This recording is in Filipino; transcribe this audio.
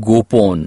গোপন